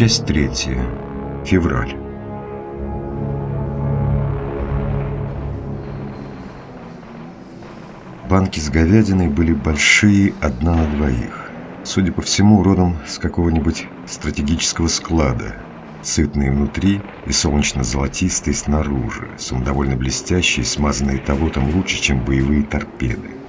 Часть третья. Февраль. Банки с говядиной были большие, одна на двоих. Судя по всему, родом с какого-нибудь стратегического склада. Сытные внутри и солнечно-золотистые снаружи, самодовольно блестящие, смазанные того там лучше, чем боевые торпеды.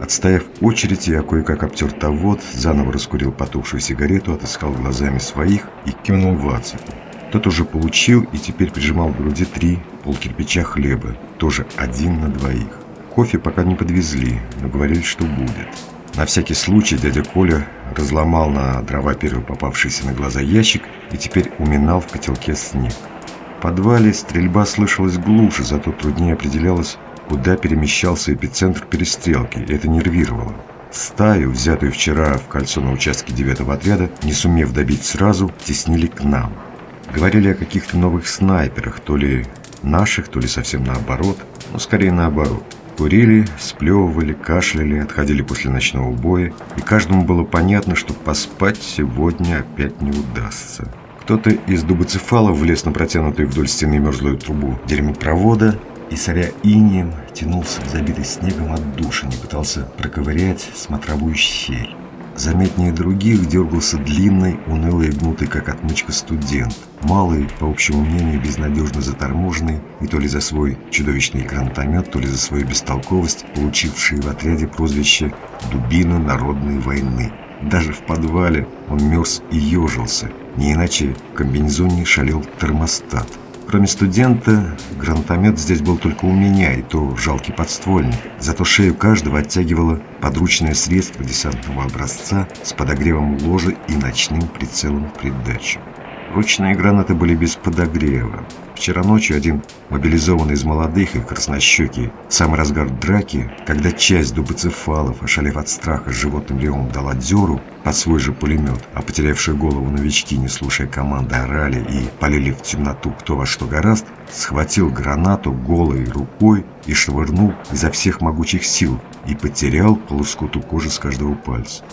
Отстояв очередь, я кое-как обтер тавод, заново раскурил потухшую сигарету, отыскал глазами своих и кивнул Вацаку. Тот уже получил и теперь прижимал к груди три полкирпича хлеба, тоже один на двоих. Кофе пока не подвезли, но говорили, что будет. На всякий случай дядя Коля разломал на дрова первый попавшийся на глаза ящик и теперь уминал в котелке снег. В подвале стрельба слышалась глуше, зато труднее определялось, куда перемещался эпицентр перестрелки, это нервировало. Стаю, взятую вчера в кольцо на участке девятого отряда, не сумев добить сразу, теснили к нам. Говорили о каких-то новых снайперах, то ли наших, то ли совсем наоборот, но скорее наоборот. Курили, сплевывали, кашляли, отходили после ночного боя, и каждому было понятно, что поспать сегодня опять не удастся. Кто-то из дубоцефалов влез на протянутую вдоль стены мерзлую трубу дерьмопровода и, соря инием, тянулся к забитой снегом отдушине, пытался проковырять смотровую щель. Заметнее других дергался длинный, унылый и гнутый, как отмычка, студент. Малый, по общему мнению, безнадежно заторможенный, и то ли за свой чудовищный гранатомет, то ли за свою бестолковость, получивший в отряде прозвище «Дубина народной войны». Даже в подвале он мерз и ежился, не иначе в комбинезоне шалел термостат. Кроме студента, гранатомет здесь был только у меня, и то жалкий подствольник. Зато шею каждого оттягивало подручное средство десантного образца с подогревом ложа и ночным прицелом в. Ручные гранаты были без подогрева. Вчера ночью один мобилизованный из молодых и краснощекий в самый разгар драки, когда часть дубоцефалов, ошалев от страха, животным левым дала дёру под свой же пулемет, а потерявшие голову новички, не слушая команды, орали и полили в темноту кто во что гораст, схватил гранату голой рукой и швырнул изо всех могучих сил и потерял по лоскуту кожи с каждого пальца.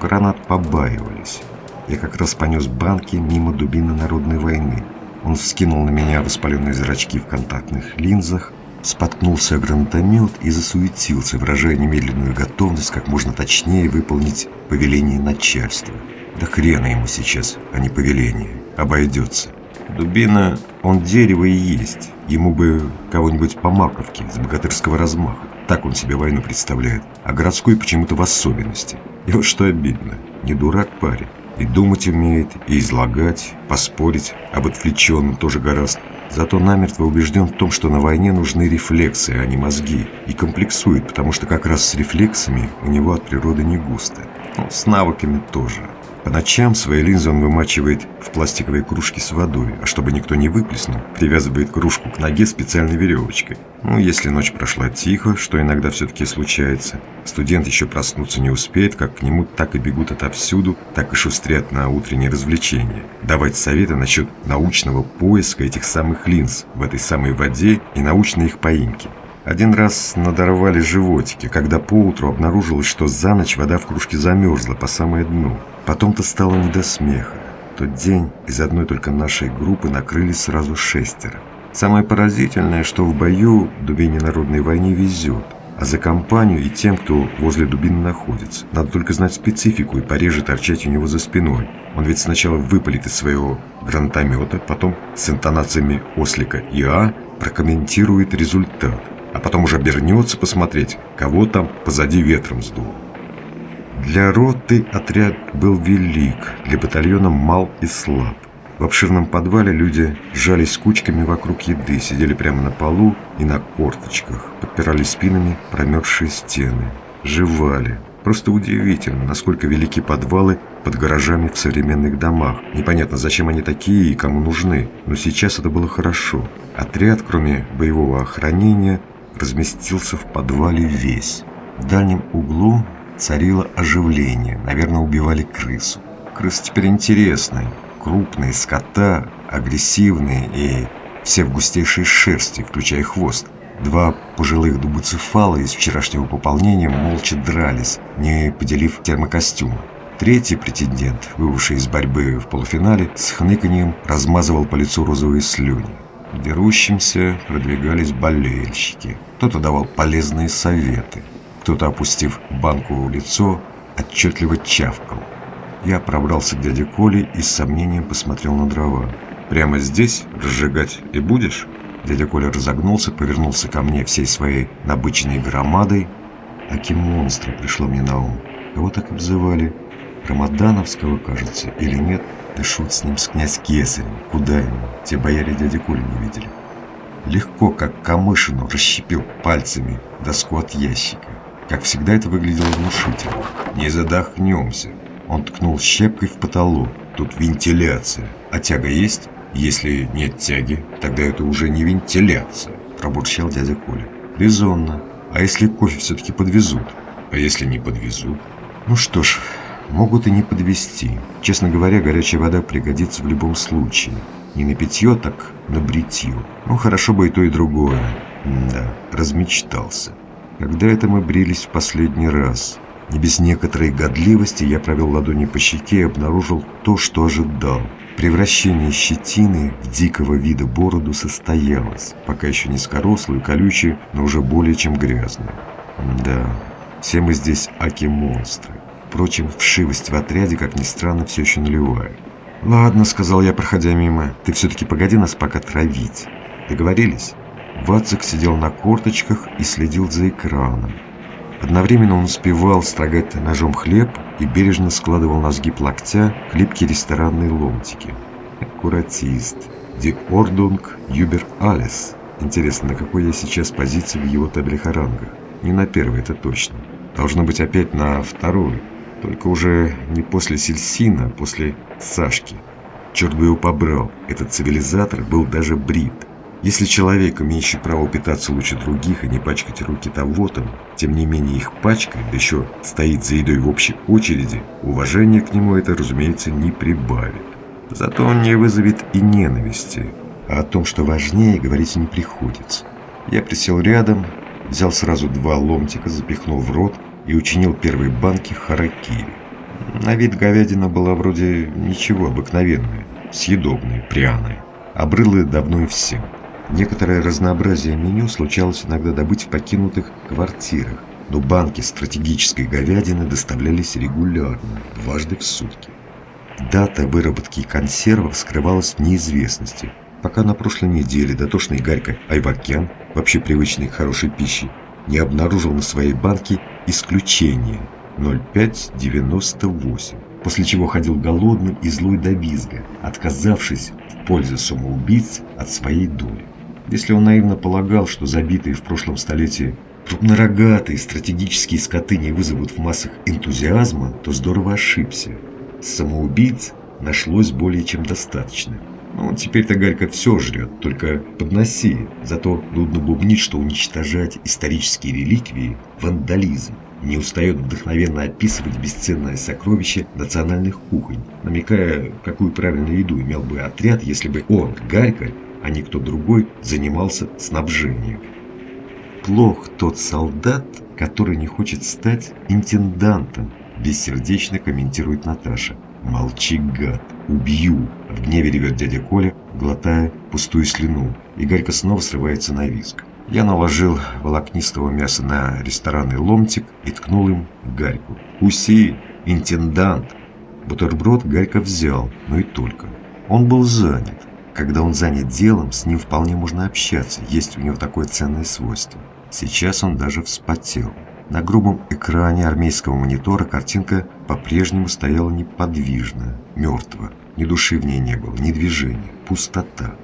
Гранат побаивались. Я как раз понес банки мимо дубины народной войны. Он вскинул на меня воспаленные зрачки в контактных линзах, споткнулся о гранатомет и засуетился, выражая немедленную готовность как можно точнее выполнить повеление начальства. Да хрена ему сейчас, а не повеление. Обойдется. Дубина, он дерево и есть. Ему бы кого-нибудь по маковке, с богатырского размаха. Так он себе войну представляет. А городской почему-то в особенности. И вот что обидно. Не дурак парень. И думать умеет, и излагать, поспорить, об отвлеченном тоже гораздо. Зато намертво убежден в том, что на войне нужны рефлексы, а не мозги. И комплексует, потому что как раз с рефлексами у него от природы не густо. Ну, с навыками тоже. По ночам свои линзы он вымачивает в пластиковой кружке с водой, а чтобы никто не выплеснул, привязывает кружку к ноге специальной веревочкой. Ну, если ночь прошла тихо, что иногда все-таки случается, студент еще проснуться не успеет, как к нему так и бегут отовсюду, так и шустрят на утренние развлечения. Давать советы насчет научного поиска этих самых линз в этой самой воде и научной их поимки. Один раз надорвали животики, когда поутру обнаружилось, что за ночь вода в кружке замерзла по самое дно. Потом-то стало не до смеха. Тот день из одной только нашей группы накрылись сразу шестеро. Самое поразительное, что в бою Дубине народной войне везет. А за компанию и тем, кто возле дубины находится. Надо только знать специфику и пореже торчать у него за спиной. Он ведь сначала выпалит из своего гранатомета, потом с интонациями ослика ИА прокомментирует результат потом уже обернется посмотреть, кого там позади ветром сдуло. Для роты отряд был велик, для батальона мал и слаб. В обширном подвале люди сжались кучками вокруг еды, сидели прямо на полу и на корточках, подпирали спинами промерзшие стены, жевали. Просто удивительно, насколько велики подвалы под гаражами в современных домах. Непонятно, зачем они такие и кому нужны, но сейчас это было хорошо. Отряд, кроме боевого охранения, разместился в подвале весь. В дальнем углу царило оживление, наверное, убивали крысу. Крысы теперь интересные, крупные, скота, агрессивные и все в густейшей шерсти, включая хвост. Два пожилых дубоцефала из вчерашнего пополнения молча дрались, не поделив термокостюма. Третий претендент, выбывший из борьбы в полуфинале, с хныканьем размазывал по лицу розовые слюни. Дерущимся продвигались болельщики. Кто-то давал полезные советы. Кто-то, опустив банку в лицо, отчетливо чавкал. Я пробрался к дяде Коле и с сомнением посмотрел на дрова. «Прямо здесь разжигать и будешь?» Дядя Коля разогнулся, повернулся ко мне всей своей набыченной громадой. Аки-монстра пришло мне на ум. Кого так обзывали? Рамадановского, кажется, или нет? Да с ним с князь Кесарем. Куда ему? Те бояре дяди Коли не видели. Легко, как Камышину, расщепил пальцами доску от ящика. Как всегда это выглядело внушительно. «Не задохнемся!» Он ткнул щепкой в потолок. «Тут вентиляция. А тяга есть?» «Если нет тяги, тогда это уже не вентиляция», – пробурчал дядя Коля. «Резонно. А если кофе все-таки подвезут? А если не подвезут?» «Ну что ж, могут и не подвести. Честно говоря, горячая вода пригодится в любом случае. Не на питье, так на бритье. Ну, хорошо бы и то, и другое. да, размечтался. Когда это мы брились в последний раз?» Не без некоторой годливости я провел ладони по щеке и обнаружил то, что ожидал. Превращение щетины в дикого вида бороду состоялось, пока еще не скорослую, колючую, но уже более чем грязную. Да, все мы здесь аки-монстры. Впрочем, вшивость в отряде, как ни странно, все еще наливает. «Ладно», — сказал я, проходя мимо, — «ты все-таки погоди нас пока травить. Договорились?» Вацик сидел на корточках и следил за экраном. Одновременно он успевал строгать ножом хлеб и бережно складывал на сгиб локтя хлипкие ресторанные ломтики. Аккуратист. Die Ordnung über alles. Интересно, на какой я сейчас позиции в его ранга? Не на первой, это точно. Должно быть опять на второй. Только уже не после Сельсина, а после Сашки. Черт бы его побрал, этот цивилизатор был даже брит. Если человек, имеющий право питаться лучше других и не пачкать руки того-то, тем не менее их пачкает, да еще стоит за едой в общей очереди, уважение к нему это, разумеется, не прибавит. Зато он не вызовет и ненависти, а о том, что важнее, говорить не приходится. Я присел рядом, взял сразу два ломтика, запихнул в рот и учинил первые банки харакири. На вид говядина была вроде ничего, обыкновенная, съедобная, пряная. Обрылы давно и всем. Некоторое разнообразие меню случалось иногда добыть в покинутых квартирах, но банки стратегической говядины доставлялись регулярно, дважды в сутки. Дата выработки консервов скрывалась в неизвестности, пока на прошлой неделе дотошный Гарька Айвакян, вообще привычный к хорошей пище, не обнаружил на своей банке исключение 0598, после чего ходил голодный и злой до визга, отказавшись в пользу самоубийц от своей доли. Если он наивно полагал, что забитые в прошлом столетии крупнорогатые стратегические скоты не вызовут в массах энтузиазма, то здорово ошибся. Самоубийц нашлось более чем достаточно. Ну, теперь-то Галька все жрет, только подноси. Зато нудно бубнить, что уничтожать исторические реликвии – вандализм. Не устает вдохновенно описывать бесценное сокровище национальных кухонь, намекая, какую правильную еду имел бы отряд, если бы он, Галька, а не кто другой занимался снабжением. Плох тот солдат, который не хочет стать интендантом, бессердечно комментирует Наташа. «Молчи, гад! Убью!» В гневе ревет дядя Коля, глотая пустую слюну. И Гарька снова срывается на виск. Я наложил волокнистого мяса на ресторанный ломтик и ткнул им в Гарьку. «Уси! Интендант!» Бутерброд Гарька взял, но и только. Он был занят. Когда он занят делом, с ним вполне можно общаться, есть у него такое ценное свойство. Сейчас он даже вспотел. На грубом экране армейского монитора картинка по-прежнему стояла неподвижно, мертво. Ни души в ней не было, ни движения, пустота.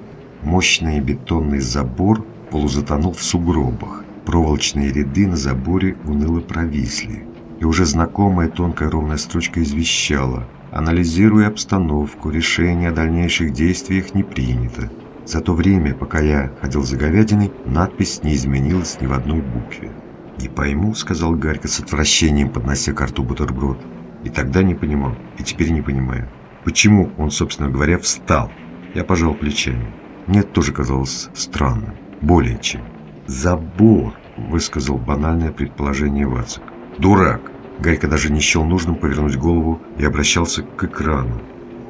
Мощный бетонный забор полузатонул в сугробах. Проволочные ряды на заборе уныло провисли. И уже знакомая тонкая ровная строчка извещала – Анализируя обстановку, решение о дальнейших действиях не принято. За то время, пока я ходил за говядиной, надпись не изменилась ни в одной букве. «Не пойму», — сказал Гарька с отвращением, поднося карту бутерброд. И тогда не понимал, и теперь не понимаю. Почему он, собственно говоря, встал? Я пожал плечами. Мне тоже казалось странным. Более чем. «Забор», — высказал банальное предположение Вацик. «Дурак! Гарька даже не счел нужным повернуть голову и обращался к экрану.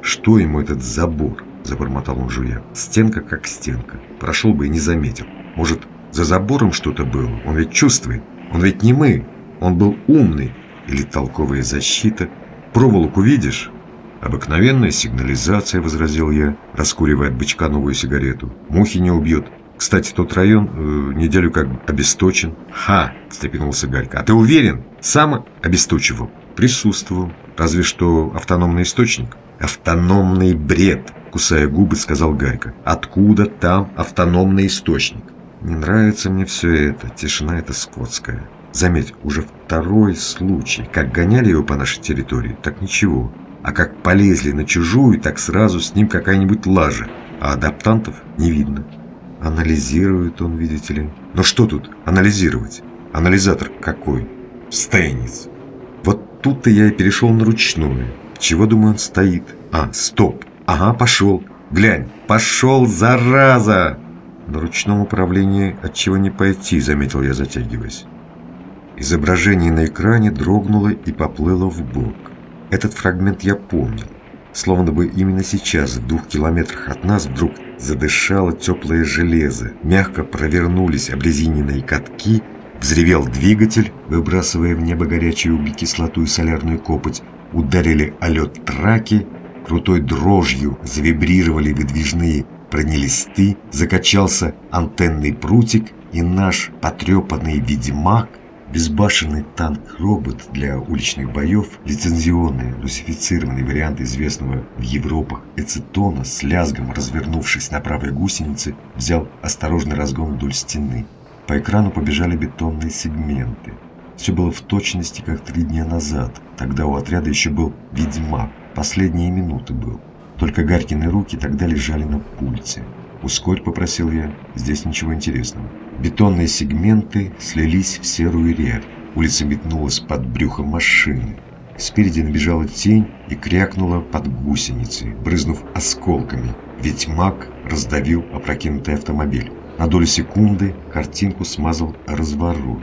«Что ему этот забор?» – забормотал он жуя. «Стенка как стенка. Прошел бы и не заметил. Может, за забором что-то было? Он ведь чувствует. Он ведь не мы. Он был умный. Или толковая защита. Проволоку видишь?» «Обыкновенная сигнализация», — возразил я, раскуривая от бычка новую сигарету. «Мухи не убьет. Кстати, тот район э, неделю как обесточен». «Ха!» — встрепенулся Галька. «А ты уверен? Сам обесточивал?» «Присутствовал. Разве что автономный источник». «Автономный бред!» — кусая губы, сказал Гарька. «Откуда там автономный источник?» «Не нравится мне все это. Тишина эта скотская». Заметь, уже второй случай. Как гоняли его по нашей территории, так ничего. А как полезли на чужую, так сразу с ним какая-нибудь лажа. А адаптантов не видно. Анализирует он, видите ли. Но что тут анализировать? Анализатор какой? Стейниц. Вот тут-то я и перешел на ручную. Чего, думаю, он стоит? А, стоп. Ага, пошел. Глянь, пошел, зараза! На ручном управлении от чего не пойти, заметил я, затягиваясь. Изображение на экране дрогнуло и поплыло в бок. Этот фрагмент я помнил. Словно бы именно сейчас, в двух километрах от нас, вдруг задышало теплое железо. Мягко провернулись обрезиненные катки, взревел двигатель, выбрасывая в небо горячую углекислоту и солярную копоть, ударили о лед траки, крутой дрожью завибрировали выдвижные бронелисты, закачался антенный прутик, и наш потрепанный ведьмак Безбашенный танк-робот для уличных боев, лицензионный, русифицированный вариант известного в Европах эцетона с лязгом развернувшись на правой гусенице, взял осторожный разгон вдоль стены. По экрану побежали бетонные сегменты. Все было в точности, как три дня назад. Тогда у отряда еще был ведьмак. Последние минуты был. Только Гарькины руки тогда лежали на пульте. «Ускорь», — попросил я, — «здесь ничего интересного». Бетонные сегменты слились в серую рябь. Улица метнулась под брюхом машины. Спереди набежала тень и крякнула под гусеницей, брызнув осколками. Ведь маг раздавил опрокинутый автомобиль. На долю секунды картинку смазал разворот.